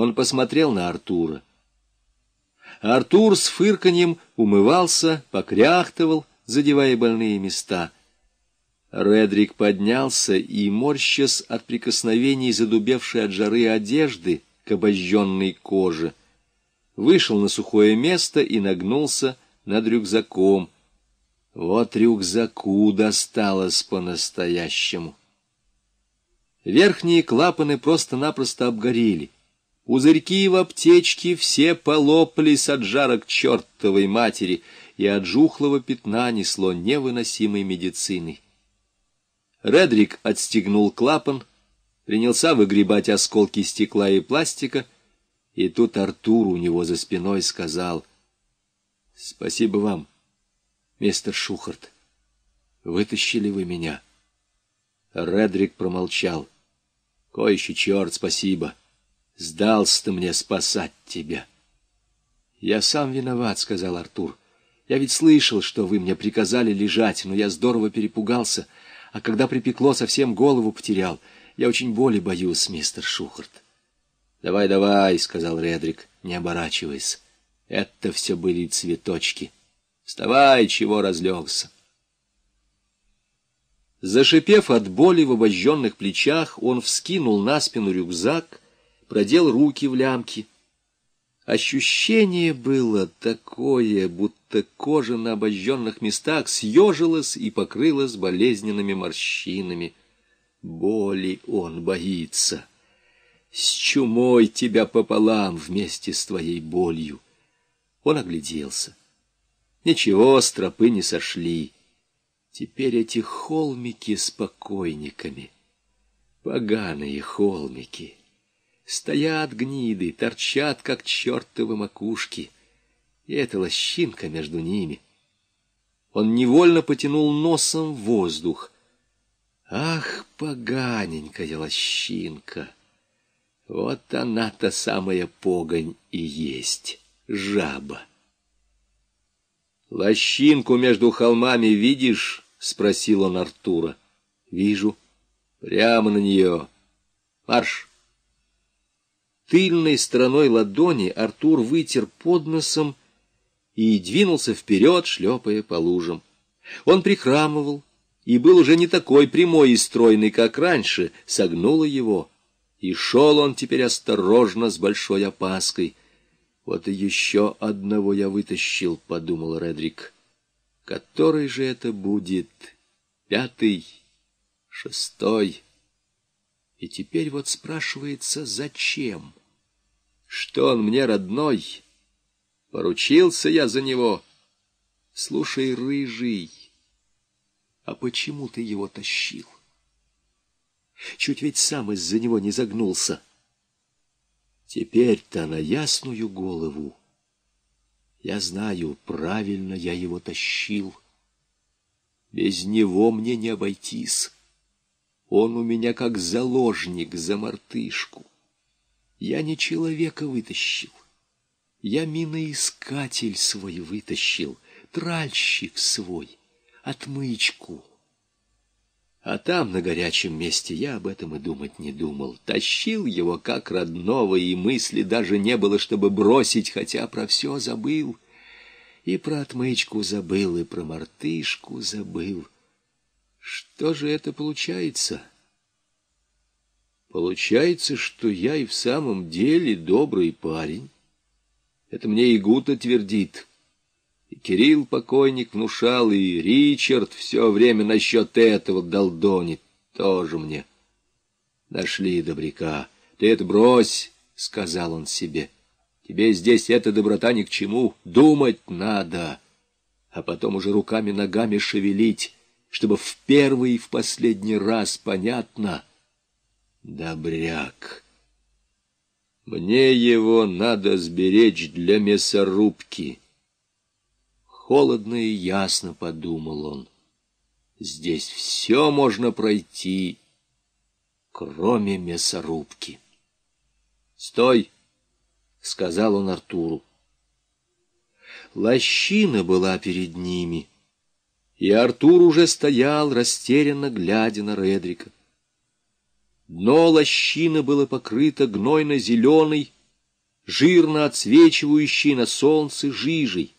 Он посмотрел на Артура. Артур с фырканьем умывался, покряхтывал, задевая больные места. Редрик поднялся и, морщась от прикосновений задубевшей от жары одежды к обожженной коже, вышел на сухое место и нагнулся над рюкзаком. Вот рюкзаку досталось по-настоящему. Верхние клапаны просто-напросто обгорели. Пузырьки в аптечке все полопались от жара к чертовой матери, и от жухлого пятна несло невыносимой медициной. Редрик отстегнул клапан, принялся выгребать осколки стекла и пластика, и тут Артур у него за спиной сказал «Спасибо вам, мистер Шухарт. Вытащили вы меня». Редрик промолчал. «Кой еще черт, спасибо. Сдался ты мне спасать тебя». «Я сам виноват», — сказал Артур. «Я ведь слышал, что вы мне приказали лежать, но я здорово перепугался, а когда припекло, совсем голову потерял. Я очень боли боюсь, мистер Шухарт». «Давай, давай», — сказал Редрик, не оборачиваясь. «Это все были цветочки. Вставай, чего разлегся». Зашипев от боли в обожженных плечах, он вскинул на спину рюкзак, продел руки в лямки. Ощущение было такое, будто кожа на обожженных местах съежилась и покрылась болезненными морщинами. Боли он боится. С чумой тебя пополам вместе с твоей болью. Он огляделся. Ничего, стропы не сошли. Теперь эти холмики с покойниками, поганые холмики, стоят гниды, торчат, как чертовы макушки, и эта лощинка между ними. Он невольно потянул носом воздух. Ах, поганенькая лощинка! Вот она-то самая погонь и есть жаба. «Лощинку между холмами видишь?» — спросил он Артура. «Вижу. Прямо на нее. Марш!» Тыльной стороной ладони Артур вытер под носом и двинулся вперед, шлепая по лужам. Он прихрамывал и был уже не такой прямой и стройный, как раньше, согнуло его. И шел он теперь осторожно, с большой опаской. «Вот и еще одного я вытащил», — подумал Редрик. «Который же это будет? Пятый? Шестой?» И теперь вот спрашивается, зачем? Что он мне родной? Поручился я за него. Слушай, рыжий, а почему ты его тащил? Чуть ведь сам из-за него не загнулся. Теперь-то на ясную голову. Я знаю, правильно я его тащил. Без него мне не обойтись. Он у меня как заложник за мартышку. Я не человека вытащил. Я миноискатель свой вытащил, тральщик свой, отмычку. А там, на горячем месте, я об этом и думать не думал. Тащил его как родного, и мысли даже не было, чтобы бросить, хотя про все забыл. И про отмычку забыл, и про мартышку забыл. Что же это получается? Получается, что я и в самом деле добрый парень. Это мне и Гута твердит. И Кирилл покойник внушал, и Ричард все время насчет этого долдонит. Тоже мне. Нашли добряка. Ты это брось, — сказал он себе. Тебе здесь эта доброта ни к чему. Думать надо. А потом уже руками-ногами шевелить, чтобы в первый и в последний раз понятно. Добряк. Мне его надо сберечь для мясорубки. Холодно и ясно подумал он. Здесь все можно пройти, кроме мясорубки. «Стой!» — сказал он Артуру. Лощина была перед ними, и Артур уже стоял, растерянно глядя на Редрика. Дно лощины было покрыто гнойно-зеленой, жирно отсвечивающей на солнце жижей.